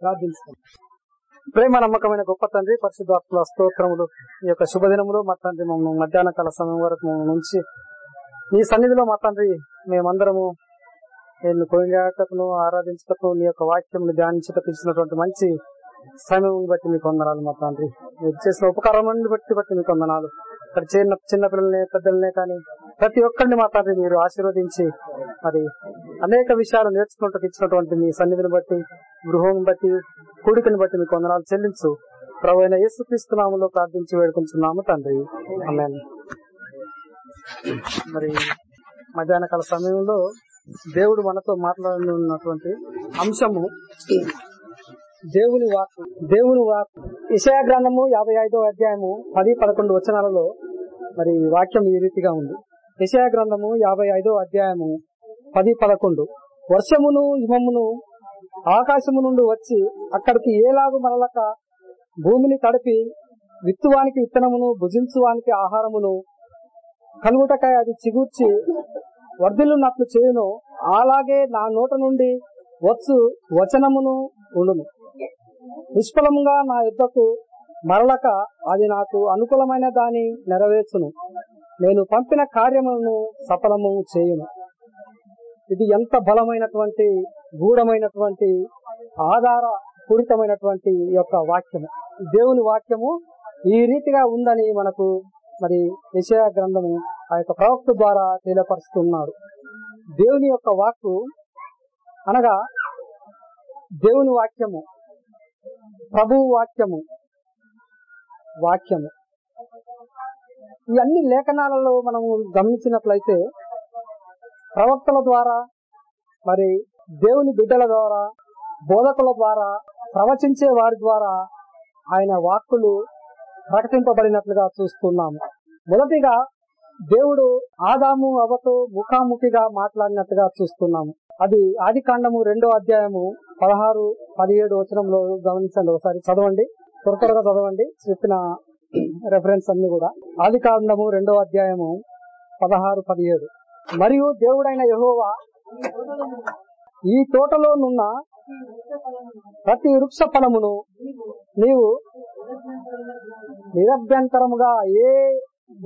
ప్రార్థించుకుంటాం ప్రేమ నమ్మకమైన గొప్ప తండ్రి పరిశుద్ధాత్మల స్తోత్రములు ఈ యొక్క శుభదినములు మా తండ్రి మమ్మల్ని మధ్యాహ్న కాల సమయం వరకు మమ్మల్ని ఉంచి నీ సన్నిధిలో మా తండ్రి మేమందరము నేను కొనియాటకును ఆరాధించటకు నీ యొక్క వాక్యం ధ్యానించటకు ఇచ్చినటువంటి మంచి సమయం బట్టి మీకు వందనాలు మా తండ్రి. మీరు చేసిన ఉపకారం బట్టి బట్టి మీకు వందనాలు ఇక్కడ చిన్న చిన్న పిల్లల్ని పెద్దలనే కానీ ప్రతి ఒక్కరిని మా తండ్రి మీరు ఆశీర్వదించి మరి అనేక విషయాలు నేర్చుకుంటూ ఇచ్చినటువంటి మీ సన్నిధిని బట్టి గృహం బట్టి కూడికని బట్టి మీకు వందనాలు చెల్లించు. ప్రభు అయిన యేసుక్రీస్తునాములో ప్రార్థించి వేడుకుంటున్నాము తండ్రి. ఆమేన్. మరి మధ్యాహ్న కాల సమయంలో దేవుడు మనతో మాట్లాడనున్నటువంటి అంశము దేవుని వాక్ దేవుని వాక్ ఇషయా గ్రంథము యాభై ఐదో అధ్యాయము పది పదకొండు వచనాలలో మరి వాక్యం ఈ రీతిగా ఉంది. విషయ గ్రంథము యాభై ఐదో అధ్యాయము పది పదకొండు. వర్షమును హిమమును ఆకాశము నుండి వచ్చి అక్కడికి ఏలాగు మరలక భూమిని తడిపి విత్తువానికి విత్తనమును భుజించువానికి ఆహారమును కలుగుటకాయ అది చిగుర్చి వర్ధిల్లున్నట్లు చేయును అలాగే నా నోట నుండి వచ్చు వచనమును ఉండును. నిష్ఫలముగా నా యుద్ధకు మరలక అది నాకు అనుకూలమైన దాని నెరవేర్చును. నేను పంపిన కార్యములను సఫలము చేయును. ఇది ఎంత బలమైనటువంటి గూఢమైనటువంటి ఆధార పూరితమైనటువంటి యొక్క వాక్యము. దేవుని వాక్యము ఈ రీతిగా ఉందని మనకు మరి విషయ గ్రంథము ఆ యొక్క ప్రవక్త ద్వారా తెలియపరుస్తున్నారు. దేవుని యొక్క వాక్కు అనగా దేవుని వాక్యము ప్రభు వాక్యము వాక్యము. ఇవన్నీ లేఖనాలలో మనము గమనించినట్లయితే ప్రవక్తల ద్వారా మరి దేవుని బిడ్డల ద్వారా బోధకుల ద్వారా ప్రవచించే వారి ద్వారా ఆయన వాక్కులు ప్రకటింపబడినట్లుగా చూస్తున్నాము. మొదటిగా దేవుడు ఆదాము అవతో ముఖాముఖిగా మాట్లాడినట్టుగా చూస్తున్నాము. అది ఆది కాండము రెండో అధ్యాయము పదహారు పదిహేడు వచనంలో గమనించండి. ఒకసారి చదవండి. త్వర త్వరగా చదవండి. చెప్పిన రెఫరెన్స్ అన్ని కూడా. ఆది కాండము రెండో అధ్యాయము పదహారు పదిహేడు. మరియు దేవుడైన యహోవా ఈ తోటలోనున్న ప్రతి వృక్ష ఫలమును నీవు నిరభ్యంతరముగా ఏ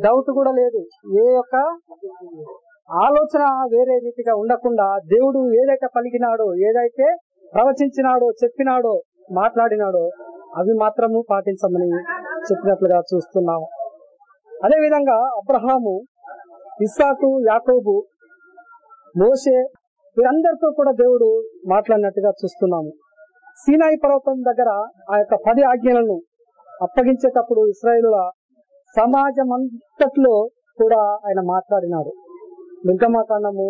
డౌట్ కూడా లేదు. ఏ యొక్క ఆలోచన వేరే రీతిగా ఉండకుండా దేవుడు ఏదైతే పలికినాడో ఏదైతే ప్రవచించినాడో చెప్పినాడో మాట్లాడినాడో అవి మాత్రము పాటించమని చెప్పినట్లుగా చూస్తున్నాము అదేవిధంగా అబ్రహాము ఇస్సాకు యాకోబు మోషే వీరందరితో కూడా దేవుడు మాట్లాడినట్టుగా చూస్తున్నాము. సీనాయి పర్వతం దగ్గర ఆ యొక్క పది ఆజ్ఞలను అప్పగించేటప్పుడు ఇస్రాయేలుల సమాజం అంతట్లో కూడా ఆయన మాట్లాడినాడు. నిర్గమాకాండము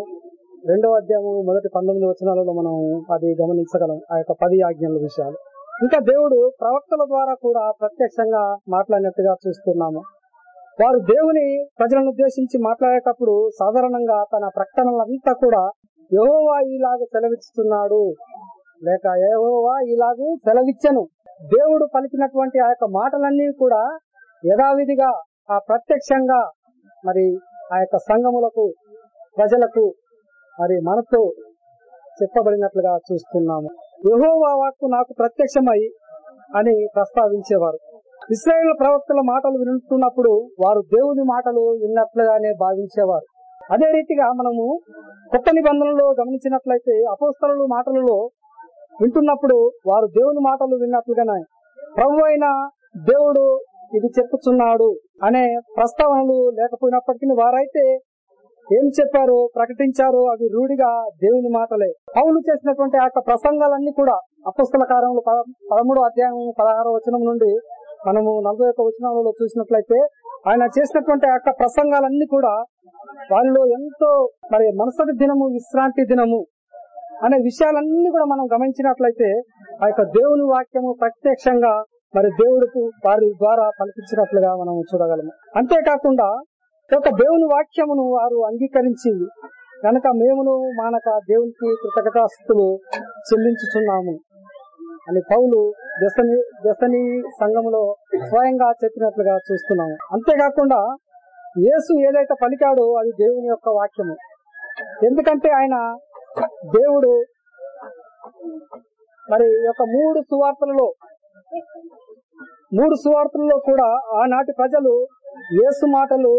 రెండవ అధ్యాయము మొదటి పంతొమ్మిది వచనాలలో మనం అది గమనించగలం. ఆ యొక్క పది ఆజ్ఞల విషయాలు. ఇంకా దేవుడు ప్రవక్తల ద్వారా కూడా ప్రత్యక్షంగా మాట్లాడినట్టుగా చూస్తున్నాము. వారు దేవుని ప్రజలను ఉద్దేశించి మాట్లాడేటప్పుడు సాధారణంగా తన ప్రకటనలంతా కూడా యహోవా ఇలాగ సెలవిస్తున్నాడు లేక యహోవా ఇలాగూ సెలవిచ్చను. దేవుడు పలికినటువంటి ఆ యొక్క మాటలన్నీ కూడా యథావిధిగా ఆ ప్రత్యక్షంగా మరి ఆ యొక్క సంఘములకు ప్రజలకు మరి మనతో చెప్పబడినట్లుగా చూస్తున్నాము. యహోవా వాక్కు నాకు ప్రత్యక్షమై అని ప్రస్తావించేవారు. ఇస్రాయేల్ ప్రవక్తల మాటలు వింటున్నప్పుడు వారు దేవుని మాటలు విన్నట్లుగానే భావించేవారు. అదే రీతిగా మనము కొత్త నిబంధనలో గమనించినట్లయితే అపోస్తలు మాటలలో వింటున్నప్పుడు వారు దేవుని మాటలు విన్నట్లుగానే ప్రభు అయిన దేవుడు ఇది చెప్పుచున్నాడు అనే ప్రస్తావనలు లేకపోయినప్పటికీ వారైతే ఏం చెప్పారు? ప్రకటించారు? అవి రూఢిగా దేవుని మాటలే. పౌలు చేసినటువంటి ఆ యొక్క ప్రసంగాలన్నీ కూడా అపుస్తల కాలంలో పదమూడో అధ్యాయం పదహారో వచనం నుండి మనము నలభై యొక్క వచనాలలో చూసినట్లయితే ఆయన చేసినటువంటి ఆ యొక్క ప్రసంగాలన్నీ కూడా వారిలో ఎంతో మరి మనసటి దినము విశ్రాంతి దినము అనే విషయాలన్నీ కూడా మనం గమనించినట్లయితే ఆ యొక్క దేవుని వాక్యము ప్రత్యక్షంగా మరి దేవుడికి వారి ద్వారా పలికించినట్లుగా మనం చూడగలము. అంతేకాకుండా కనుక దేవుని వాక్యమును వారు అంగీకరించి కనుక మేమును మానక దేవునికి కృతజ్ఞతాస్తులు చెల్లించుచున్నాము. అని పౌలు దశని దశని సంఘములో స్వయంగా చెప్పినట్లుగా చూస్తున్నాము. అంతేకాకుండా యేసు ఏదైతే పలికాడో అది దేవుని యొక్క వాక్యము. ఎందుకంటే ఆయన దేవుడు మరి యొక్క మూడు సువార్తలలో మూడు సువార్తలలో కూడా ఆనాటి ప్రజలు యేసు మాటలు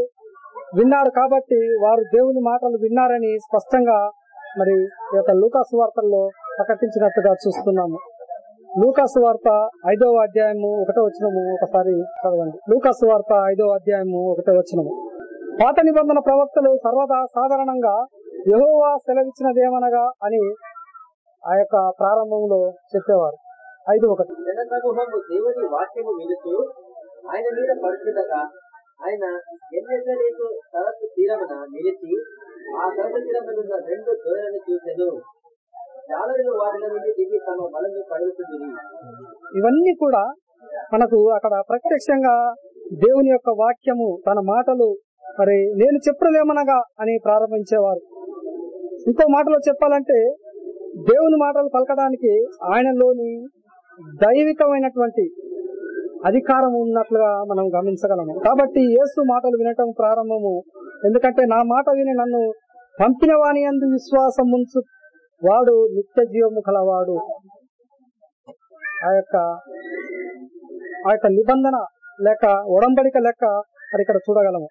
విన్నారు కాబట్టి వారు దేవుని మాటలు విన్నారని స్పష్టంగా మరి ఈ యొక్క లూకాసు వార్తల్లో ప్రకటించినట్టుగా చూస్తున్నాము. లూకాసు వార్త ఐదవ అధ్యాయము ఒకటో వచనము ఒకసారి చదవండి. లూకాసు వార్త ఐదవ అధ్యాయము ఒకటో వచనము. పాత నిబంధన ప్రవక్తలు సర్వదా సాధారణంగా యహోవా సెలవిచ్చినదేమనగా అని ఆ యొక్క ప్రారంభంలో చెప్పేవారు. ఐదు ఒకటి. జనసమూహము దేవుని వాక్యము వినుతూ ఆయన మీద పడుతుండగా ఆయన ఎన్నెసరేసు సరస్సు తీరమున నిలిచి ఆ సరస్సు తీరమున రెండు దూరలను చూశాను జాలరులు వారిలో నుండి దిగి తమ బలను కడుగుతుంది ఇవన్నీ కూడా మనకు అక్కడ ప్రత్యక్షంగా దేవుని యొక్క వాక్యము తన మాటలు మరి నేను చెప్పడమేమనగా అని ప్రారంభించేవారు. ఇంకో మాటలో చెప్పాలంటే దేవుని మాటలు పలకడానికి ఆయనలోని దైవికమైనటువంటి అధికారం ఉన్నట్లుగా మనం గమనించగలము. కాబట్టి యేసు మాటలు వినటం ప్రారంభము. ఎందుకంటే నా మాట విని నన్ను పంపిన వాని అందు విశ్వాసం ఉంచు వాడు నిత్య జీవము కలవాడు. ఆ యొక్క ఆ యొక్క నిబంధన లేక ఒడంబడిక లెక్క మరి ఇక్కడ చూడగలము.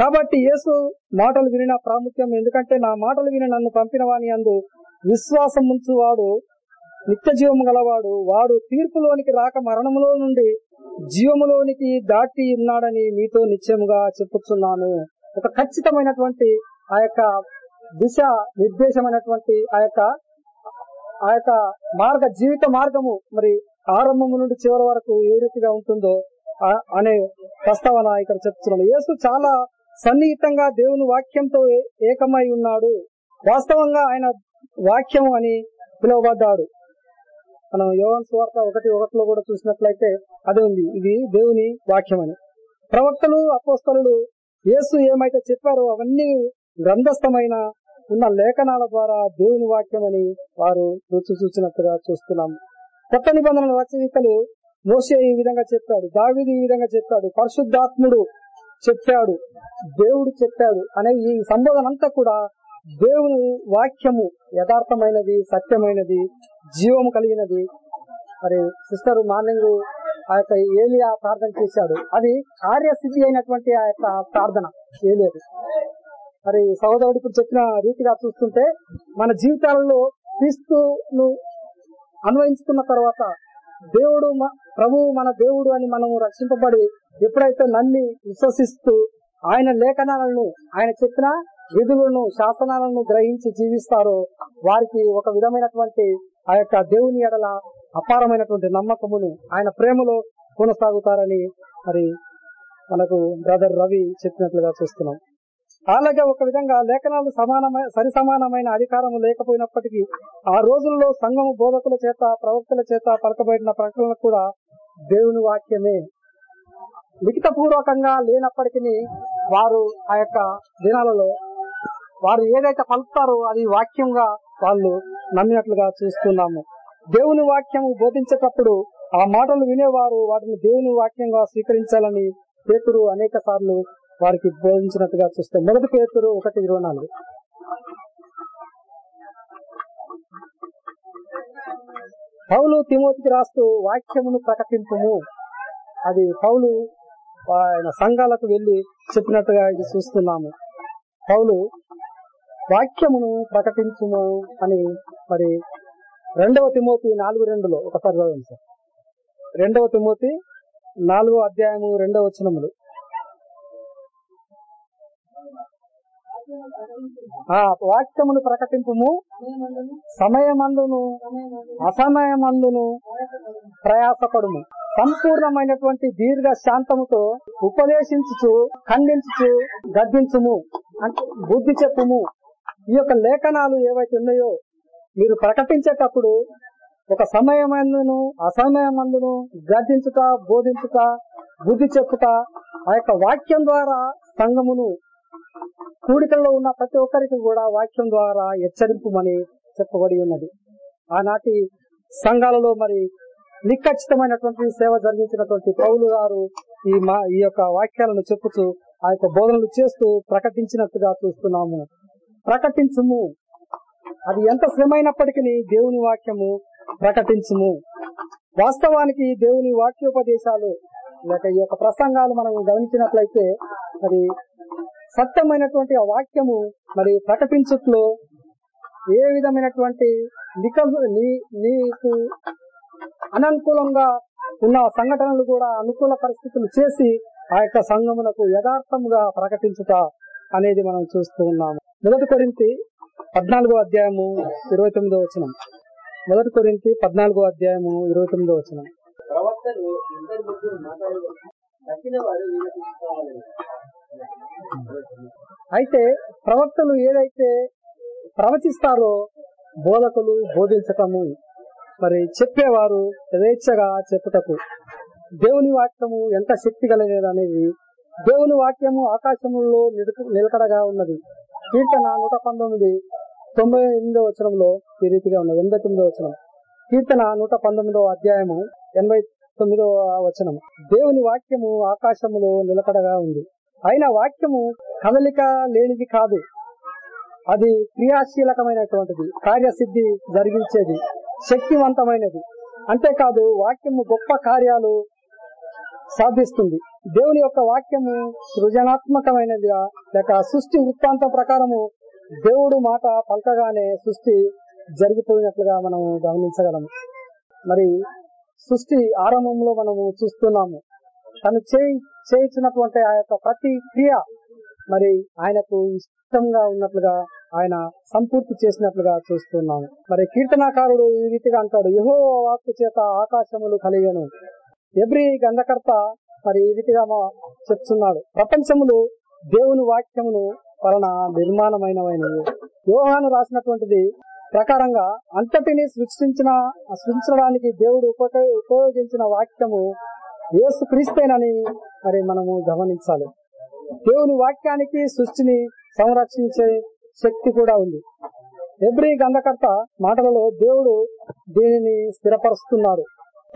కాబట్టి యేసు మాటలు వినిన ప్రాముఖ్యం ఎందుకంటే నా మాటలు విని నన్ను పంపిన వాని అందు విశ్వాసం ఉంచువాడు. నిత్య జీవము గలవాడు. వాడు తీర్పులోనికి రాక మరణములో నుండి జీవములోనికి దాటి ఉన్నాడని మీతో నిశ్చయముగా చెప్పుచున్నాను. ఒక ఖచ్చితమైనటువంటి ఆ యొక్క దిశ నిర్దేశమైనటువంటి ఆ యొక్క ఆ యొక్క మార్గ జీవిత మార్గము మరి ఆరంభం నుండి చివరి వరకు ఏ రీతిగా ఉంటుందో అనే ప్రస్తావన ఇక్కడ చెప్తున్నాను. యేసు చాలా సన్నిహితంగా దేవుని వాక్యంతో ఏ- ఏకమై ఉన్నాడు. వాస్తవంగా ఆయన వాక్యం అని పిలువబడ్డాడు. మనం యోగన్ సువార్త ఒకటి ఒకటిలో కూడా చూసినట్లయితే అదే ఉంది. ఇది దేవుని వాక్యం అని ప్రవక్తలు అపోస్తలు యేసు ఏమైతే చెప్పారో అవన్నీ గ్రంథస్థమైన ఉన్న లేఖనాల ద్వారా దేవుని వాక్యం అని వారు రుచి చూసినట్టుగా చూస్తున్నాం. కొత్త నిబంధనల రచయితలు మోసే ఈ విధంగా చెప్పాడు దావిది ఈ విధంగా చెప్పాడు పరిశుద్ధాత్ముడు చెప్పాడు దేవుడు చెప్పాడు అనే ఈ సంబోధన అంతా కూడా దేవుని వాక్యము యథార్థమైనది సత్యమైనది జీవము కలిగినది. మరి సిస్టర్ మార్నింగ్ ఆ యొక్క ఏలియా ప్రార్థన చేశాడు. అది కార్యసిద్ధి అయినటువంటి ఆ యొక్క ప్రార్థన. ఏలియది మరి సహోదరుడు ఇప్పుడు చెప్పిన రీతిగా చూస్తుంటే మన జీవితాలలో క్రీస్తును అన్వయించుకున్న తర్వాత దేవుడు ప్రభువు మన దేవుడు అని మనము రక్షింపబడి ఎప్పుడైతే నమ్మి విశ్వసిస్తూ ఆయన లేఖనాలను ఆయన చెప్పిన విధులను శాసనాలను గ్రహించి జీవిస్తారో వారికి ఒక విధమైనటువంటి ఆ యొక్క దేవుని ఎడల అపారమైనటువంటి నమ్మకమును ఆయన ప్రేమలో కొనసాగుతారని మరి మనకు బ్రదర్ రవి చెప్పినట్లుగా చూస్తున్నాం. అలాగే ఒక విధంగా లేఖనాలు సమానమైన సరి సమానమైన అధికారం లేకపోయినప్పటికీ ఆ రోజుల్లో సంఘము బోధకుల చేత ప్రవక్తల చేత పలకబడిన ప్రకటనలు కూడా దేవుని వాక్యమే. లిఖిత పూర్వకంగా లేనప్పటికీ వారు ఆ యొక్క దినాలలో వారు ఏదైతే పలుకుతారో అది వాక్యంగా వాళ్ళు నమ్మినట్లుగా చూస్తున్నాము. దేవుని వాక్యం బోధించేటప్పుడు ఆ మాటలు వినేవారు వాటిని దేవుని వాక్యంగా స్వీకరించాలని పేతురు అనేక సార్లు వారికి బోధించినట్టుగా చూస్తే మొదటి పేతురు ఒకటి ఇరవై నాలుగు. పౌలు తిమోతికి రాస్తూ వాక్యమును ప్రకటింపము. అది పౌలు ఆయన సంఘాలకు వెళ్ళి చెప్పినట్టుగా ఇది చూస్తున్నాము. పౌలు వాక్యమును ప్రకటించుము అని మరి రెండవ తిమోతి నాలుగు రెండులో ఒకసారి చదవండి సార్. రెండవ తిమోతి నాలుగో అధ్యాయము రెండవ వచనములు. ఆ వాక్యమును ప్రకటింపుము. సమయమందును అసమయమందును ప్రయాసపడుము. సంపూర్ణమైనటువంటి దీర్ఘ శాంతముతో ఉపదేశించుచు ఖండించుచు గద్దించుము. అంటే బుద్ధి చెప్పుము. ఈ యొక్క లేఖనాలు ఏవైతే ఉన్నాయో మీరు ప్రకటించేటప్పుడు ఒక సమయమందును అసమయమందును గద్దించుట బోధించుట బుద్ధి చెప్పుట ఆ యొక్క వాక్యం ద్వారా సంఘమును కూడికల్లో ఉన్న ప్రతి ఒక్కరికి కూడా వాక్యం ద్వారా హెచ్చరింపుమని చెప్పబడి ఉన్నది. ఆనాటి సంఘాలలో మరి నిఖచ్చితమైనటువంటి సేవ జరిగించినటువంటి పౌలు గారు ఈ మా ఈ యొక్క వాక్యాలను చెప్పుతూ ఆ యొక్క బోధనలు చేస్తూ ప్రకటించినట్టుగా చూస్తున్నాము. ప్రకటించుము. అది ఎంత శ్రమైనప్పటికీ దేవుని వాక్యము ప్రకటించుము. వాస్తవానికి దేవుని వాక్యోపదేశాలు లేక ఈ యొక్క ప్రసంగాలు మనం గమనించినట్లయితే మరి సత్యమైనటువంటి ఆ వాక్యము మరి ప్రకటించుట్లో ఏ విధమైనటువంటి నిక నీ- నీకు అననుకూలంగా ఉన్న సంఘటనలు కూడా అనుకూల పరిస్థితులు చేసి ఆ యొక్క సంఘమునకు యథార్థముగా ప్రకటించుట అనేది మనం చూస్తూ ఉన్నాము. మొదటి కొరింతి పద్నాలుగో అధ్యాయము ఇరవై తొమ్మిదో వచనం. మొదటి కొరింతి పద్నాలుగో అధ్యాయము ఇరవై తొమ్మిదో వచనం. ప్రవక్తలు ఇద్దరు ముగ్గురు వారు అయితే ప్రవక్తలు ఏదైతే ప్రవచిస్తారో బోధకులు బోధించటము మరి చెప్పేవారు యథేచ్ఛగా చెప్పుటకు దేవుని వాక్యము ఎంత శక్తి కలిగేది అనేది దేవుని వాక్యము ఆకాశములో నిలుక- నిలకడగా ఉన్నది. కీర్తన నూట పంతొమ్మిది తొంభై ఎనిమిదో వచనంలో ఈ రీతిగా ఉన్నది. ఎనభై తొమ్మిదో వచనం. కీర్తన నూట పంతొమ్మిదో అధ్యాయము ఎనభై తొమ్మిదో వచనం. దేవుని వాక్యము ఆకాశములో నిలకడగా ఉంది. అయిన వాక్యము కదలిక లేనిది కాదు. అది క్రియాశీలకమైనటువంటిది. కార్యసిద్ధి జరిగించేది. శక్తివంతమైనది. అంతేకాదు వాక్యము గొప్ప కార్యాలు సాధిస్తుంది. దేవుని యొక్క వాక్యము సృజనాత్మకమైనదిగా లేక సృష్టి వృత్తాంతం ప్రకారము దేవుడు మాట పలకగానే సృష్టి జరిగిపోయినట్లుగా మనము గమనించగలము. మరి సృష్టి ఆరంభంలో మనము చూస్తున్నాము. తను చేయి చేయించినటువంటి ఆ యొక్క ప్రతి క్రియ మరి ఆయనకు ఇష్టంగా ఉన్నట్లుగా ఆయన సంపూర్తి చేసినట్లుగా చూస్తున్నాము. మరి కీర్తనాకారుడు ఈ రీతిగా అంటాడు యహో వాక్కు చేత ఆకాశములు కలిగను. ఎబ్రి గంధకర్త మరి ఈ రీతిగా చెప్తున్నాడు. ప్రపంచములు దేవుని వాక్యమును వలన నిర్మాణమైనవైనవి. యోహాను రాసినటువంటిది ప్రకారంగా అంతటిని సృష్టించిన సృష్టించడానికి దేవుడు ఉపక- ఉపయోగించిన వాక్యము యేసు క్రీస్తేనని మరి మనము గమనించాలి. దేవుని వాక్యానికి సృష్టిని సంరక్షించే శక్తి కూడా ఉంది. ఎబ్రి గంధకర్త మాటలలో దేవుడు దీనిని స్థిరపరుస్తున్నాడు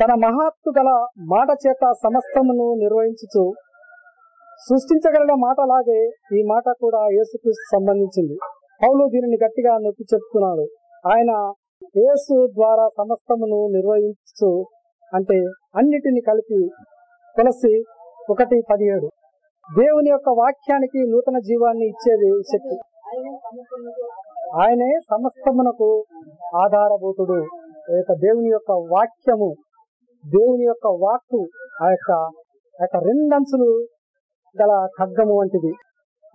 తన మహాత్తు గల మాట చేత సమస్తమును నిర్వహించుచు సృష్టించగలిగిన మాటలాగే ఈ మాట కూడా యేసుక్రీస్తు సంబంధించింది. పౌలు దీనిని గట్టిగా నొక్కి చెప్తున్నాడు. ఆయన యేసు ద్వారా సమస్తమును నిర్వహించు అంటే అన్నిటిని కలిపి తులసి ఒకటి పదిహేడు. దేవుని యొక్క వాక్యానికి నూతన జీవాన్ని ఇచ్చేది శక్తి. ఆయనే సమస్తమునకు ఆధారభూతుడు. ఈ యొక్క దేవుని యొక్క వాక్యము దేవుని యొక్క వాక్కు ఆ యొక్క ఆ యొక్క రెండంచులు గల ఖడ్గము వంటిది.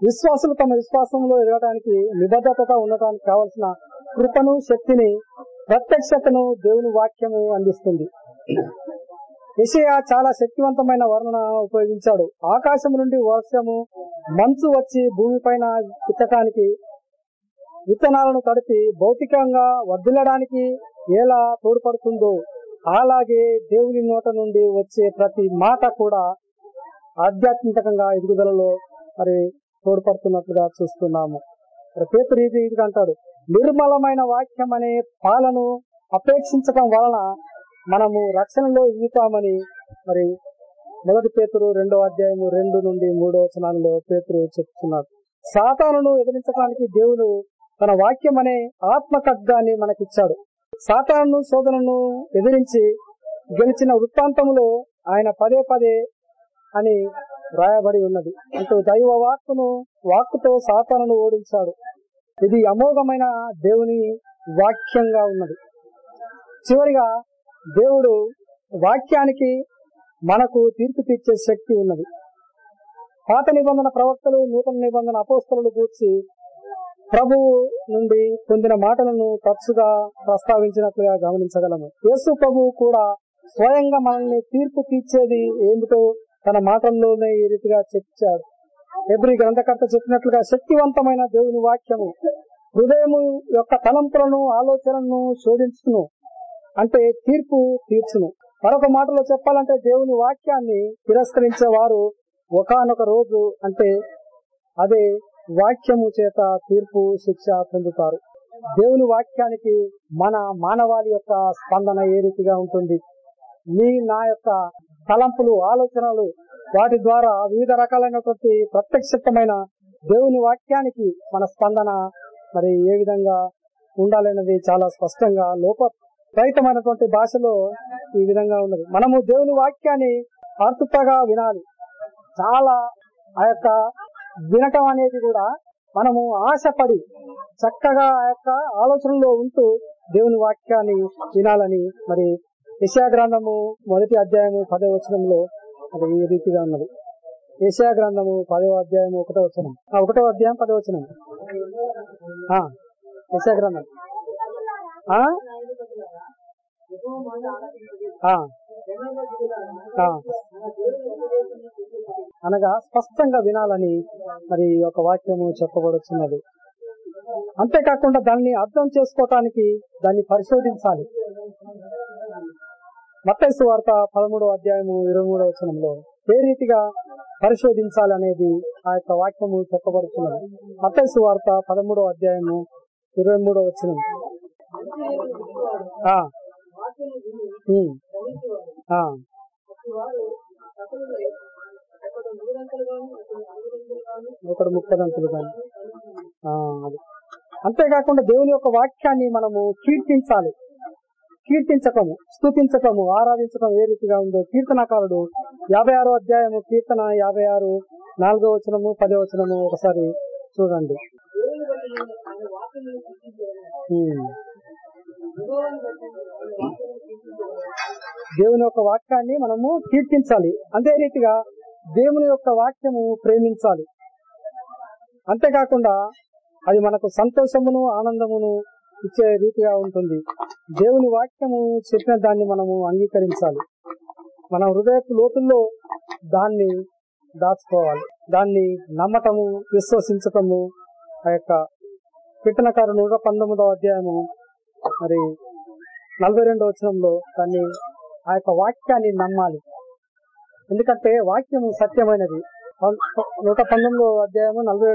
విశ్వాసులు తమ విశ్వాసంలో ఎదగడానికి నిబద్ధతగా ఉండటానికి కావలసిన కృపను శక్తిని ప్రత్యక్షతను దేవుని వాక్యము అందిస్తుంది. విషయ చాలా శక్తివంతమైన వర్ణన ఉపయోగించాడు. ఆకాశం నుండి వర్షము మంచు వచ్చి భూమిపైన విత్తటానికి విత్తనాలను తడిపి భౌతికంగా వర్ధిల్లడానికి ఎలా తోడ్పడుతుందో అలాగే దేవుని నోట నుండి వచ్చే ప్రతి మాట కూడా ఆధ్యాత్మికంగా ఎదుగుదలలో మరి తోడ్పడుతున్నట్లుగా చూస్తున్నాము. మరి పేతురు ఇది రీతిగా అంటాడు నిర్మలమైన వాక్యం అనే పాలను అపేక్షించడం వలన మనము రక్షణలో ఎదుగుతామని మరి మొదటి పేతురు రెండో అధ్యాయము రెండు నుండి మూడో వచనాలలో పేతురు చెప్తున్నాడు సాతానును ఎదిరించడానికి దేవుడు తన వాక్యం అనే ఆత్మ ఖడ్గాన్ని మనకిచ్చాడు. సాతాను శోధనను ఎదిరించి గెలిచిన వృత్తాంతములో ఆయన పదే పదే అని రాయబడి ఉన్నది. అంటూ దైవ వాక్కును వాక్కుతో సాతాను ఓడించాడు. ఇది అమోఘమైన దేవుని వాక్యంగా ఉన్నది. చివరిగా దేవుడు వాక్యానికి మనకు తీర్పు తీర్చే శక్తి ఉన్నది. పాత నిబంధన ప్రవక్తలు నూతన నిబంధన అపోస్తలు గూర్చి ప్రభువు నుండి పొందిన మాటలను తరచుగా ప్రస్తావించినట్లుగా గమనించగలము. యేసు ప్రభువు కూడా స్వయంగా మనల్ని తీర్పు తీర్చేది ఏమిటో తన మాటల్లోనే ఈ రీతిగా చెప్పాడు ఎబ్రి గ్రంథకర్త చెప్పినట్లుగా శక్తివంతమైన దేవుని వాక్యము హృదయము యొక్క తలంపులను ఆలోచనలను శోధించును. అంటే తీర్పు తీర్చును. మరొక మాటలో చెప్పాలంటే దేవుని వాక్యాన్ని తిరస్కరించే వారు ఒకనొక రోజు అంటే అదే వాక్యము చేత తీర్పు శిక్ష పొందుతారు. దేవుని వాక్యానికి మన మానవాళి యొక్క స్పందన ఏ రీతిగా ఉంటుంది? మీ నా యొక్క తలంపులు ఆలోచనలు వాటి ద్వారా వివిధ రకాలైనటువంటి ప్రత్యక్షమైన దేవుని వాక్యానికి మన స్పందన మరి ఏ విధంగా ఉండాలనేది చాలా స్పష్టంగా లోపరహితమైనటువంటి భాషలో ఈ విధంగా ఉన్నది. మనము దేవుని వాక్యాన్ని ఆర్తుతగా వినాలి. చాలా ఆ యొక్క వినటం అనేది కూడా మనము ఆశపడి చక్కగా ఆ యొక్క ఆలోచనలో ఉంటూ దేవుని వాక్యాన్ని వినాలని మరి యశా గ్రంథము మొదటి అధ్యాయము పదవ వచనంలో అది ఈ రీతిగా ఉన్నది. యశా గ్రంథము పదవ అధ్యాయము ఒకటో వచనం. ఆ, ఒకటో అధ్యాయం పదవ వచనం. ఆ, గ్రంథం. ఆ? అనగా స్పష్టంగా వినాలని మరి యొక్క వాక్యము చెప్పబడుతున్నది అంతేకాకుండా దాన్ని అర్థం చేసుకోవటానికి దాన్ని పరిశోధించాలి. మత్తైసు వార్త పదమూడో అధ్యాయము ఇరవై మూడో వచనంలో ఏ రీతిగా పరిశోధించాలి అనేది ఆ యొక్క వాక్యము చెప్పబడుతున్నది మత్తైసు వార్త పదమూడో అధ్యాయము ఇరవై మూడో వచనం. ఆ. ఒకడు ముక్కదంతులు కానీ అది. అంతేకాకుండా దేవుని యొక్క వాక్యాన్ని మనము కీర్తించాలి. కీర్తించకము స్థుతించకము ఆరాధించటం ఏ రీతిగా ఉందో కీర్తనకారుడు యాభై ఆరో అధ్యాయము కీర్తన యాభై ఆరు నాలుగో వచనము పదో వచనము ఒకసారి చూడండి. దేవుని యొక్క వాక్యాన్ని మనము కీర్తించాలి. అదే రీతిగా దేవుని యొక్క వాక్యము ప్రేమించాలి. అంతేకాకుండా అది మనకు సంతోషమును ఆనందమును ఇచ్చే రీతిగా ఉంటుంది. దేవుని వాక్యము చెప్పిన దాన్ని మనము అంగీకరించాలి. మన హృదయపు లోతుల్లో దాన్ని దాచుకోవాలి. దాన్ని నమ్మటము విశ్వసించటము ఆ యొక్క కీర్తనకారు నూట పంతొమ్మిదవ అధ్యాయము మరి నలభై రెండవ వచనంలో దాన్ని ఆ యొక్క వాక్యాన్ని నమ్మాలి. ఎందుకంటే వాక్యము సత్యమైనది నూట పంతొమ్మిదవ అధ్యాయము నలభై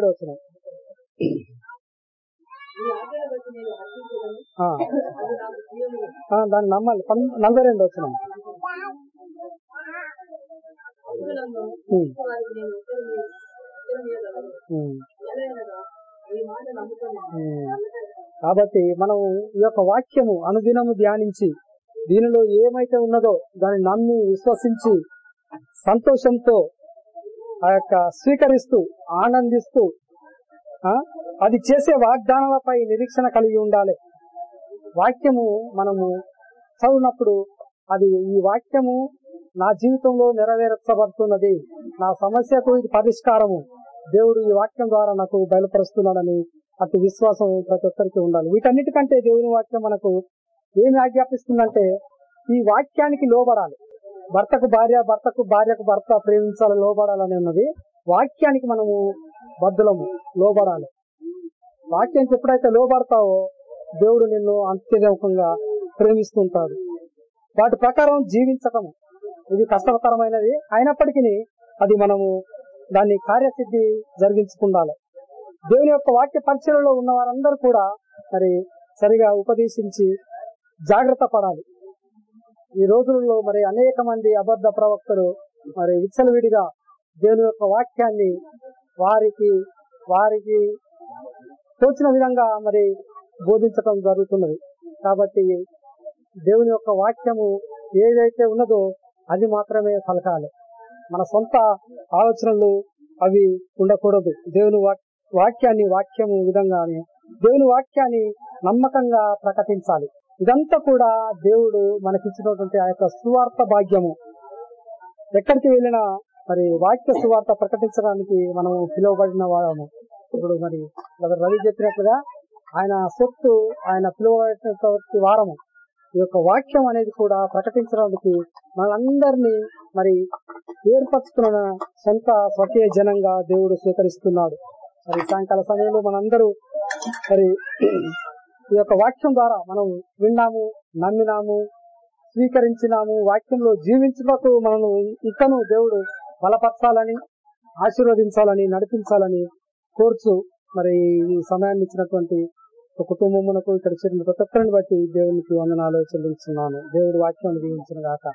ఆ. ఆ, దాన్ని నమ్మాలి నలభై. ఉమ్. ఉమ్. కాబట్టి మనం ఈ యొక్క వాక్యము అనుదినము ధ్యానించి దీనిలో ఏమైతే ఉన్నదో దాన్ని నమ్మి విశ్వసించి సంతోషంతో ఆ యొక్క స్వీకరిస్తూ ఆనందిస్తూ ఆ, అది చేసే వాగ్దానాలపై నిరీక్షణ కలిగి ఉండాలి. వాక్యము మనము చదివినప్పుడు అది ఈ వాక్యము నా జీవితంలో నెరవేర్చబడుతున్నది. నా సమస్యకు ఇది పరిష్కారము. దేవుడు ఈ వాక్యం ద్వారా నాకు బయలుపరుస్తున్నాడని అటు విశ్వాసం ప్రతి ఒక్కరికి ఉండాలి. వీటన్నిటికంటే దేవుని వాక్యం మనకు ఏమి ఆజ్ఞాపిస్తుందంటే ఈ వాక్యానికి లోబడాలి. భర్తకు భార్య భర్తకు భార్యకు భర్త ప్రేమించాలి లోబడాలని ఉన్నది. వాక్యానికి మనము బద్దులము లోబడాలి. వాక్యానికి ఎప్పుడైతే లోబడతావో దేవుడు నిన్ను అత్యధికంగా ప్రేమిస్తుంటాడు వాటి ప్రకారం జీవించటము ఇది కష్టతరమైనది. అయినప్పటికీ అది మనము దాన్ని కార్యసిద్ధి జరిగించుకుండాలి. దేవుని యొక్క వాక్య పరిచయంలో ఉన్న వారందరూ కూడా మరి సరిగా ఉపదేశించి జాగ్రత్త పడాలి. ఈ రోజుల్లో మరి అనేక మంది అబద్ధ ప్రవక్తలు మరి విచ్చలవిడిగా దేవుని యొక్క వాక్యాన్ని వారికి వారికి తోచిన విధంగా మరి బోధించటం జరుగుతున్నది. కాబట్టి దేవుని యొక్క వాక్యము ఏదైతే ఉన్నదో అది మాత్రమే పలకాలి మన సొంత ఆలోచనలు అవి ఉండకూడదు. దేవుని వాక్- వాక్యాన్ని వాక్యము విధంగానే దేవుని వాక్యాన్ని నమ్మకంగా ప్రకటించాలి. ఇదంతా కూడా దేవుడు మనకిచ్చినటువంటి ఆ యొక్క సువార్త భాగ్యము. ఎక్కడికి వెళ్ళినా మరి వాక్య సువార్త ప్రకటించడానికి మనం పిలువబడిన వాళ్ళము ఇప్పుడు మరి రవి చెప్పినట్లుగా ఆయన సొత్తు ఆయన పిలువబడినటువంటి వారము. ఈ యొక్క వాక్యం అనేది కూడా ప్రకటించడానికి మనందరినీ మరి ఏర్పరచుకున్న సొంత స్వకీయ జనంగా దేవుడు స్వీకరిస్తున్నాడు. మరి సాయంకాల సమయంలో మనందరూ మరి ఈ యొక్క వాక్యం ద్వారా మనం విన్నాము నమ్మినాము స్వీకరించినాము వాక్యంలో జీవించుటకు మనను ఇకను దేవుడు బలపరచాలని ఆశీర్వదించాలని నడిపించాలని కోర్చు మరి ఈ సమయాన్ని ఇచ్చినటువంటి ఒక కుటుంబమునకు ఇక్కడ చేరిన ప్రతి ఒక్కరిని బట్టి దేవునికి వందనాలు చెల్లించున్నాను. దేవుడి వాక్యం దీవించిన గాక.